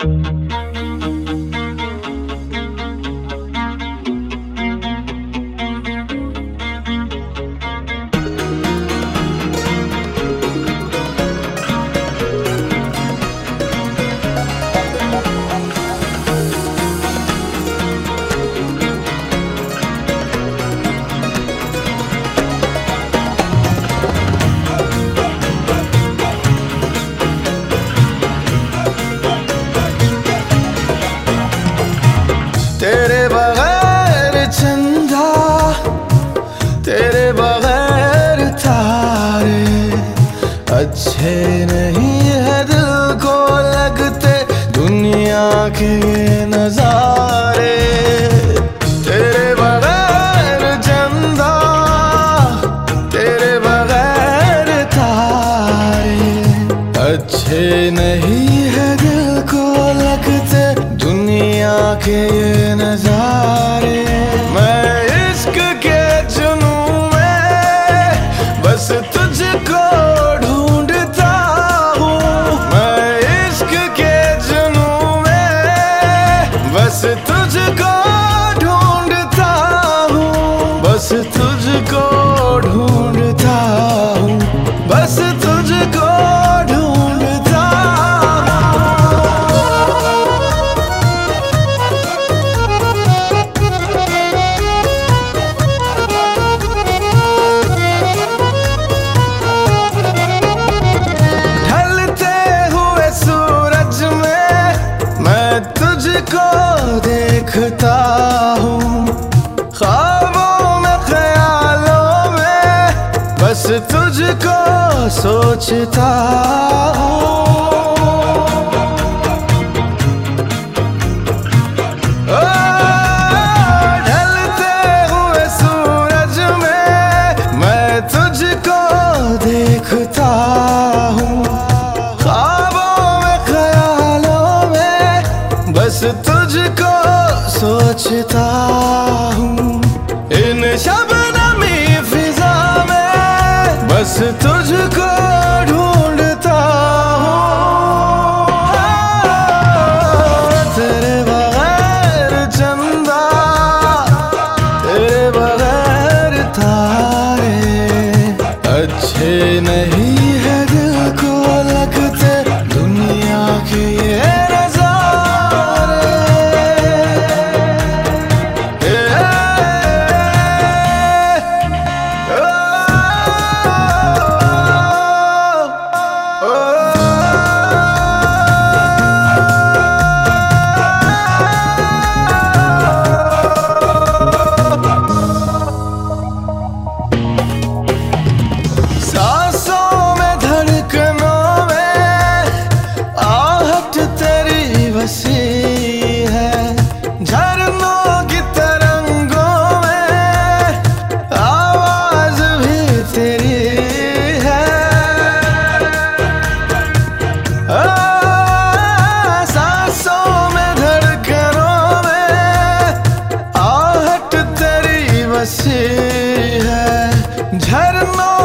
तेरे बगैर चंदा तेरे बगैर तारे। अच्छे नहीं है दिल को लगते दुनिया के नजारे। अच्छे है दिल को लगते दुनिया के ये नजारे। मैं इश्क के जुनू में बस तुझको ढूंढता हूँ। मैं इश्क के जुनू में बस तुझको देखता हूँ, ख्वाबों में ख्यालों में, बस तुझको सोचता हूँ। देखता हूँ। ख्वाबों में, ख्यालों में, बस तुझको सोचता हूँ। इन शबनमी फिजा में बस तुझको है झरनों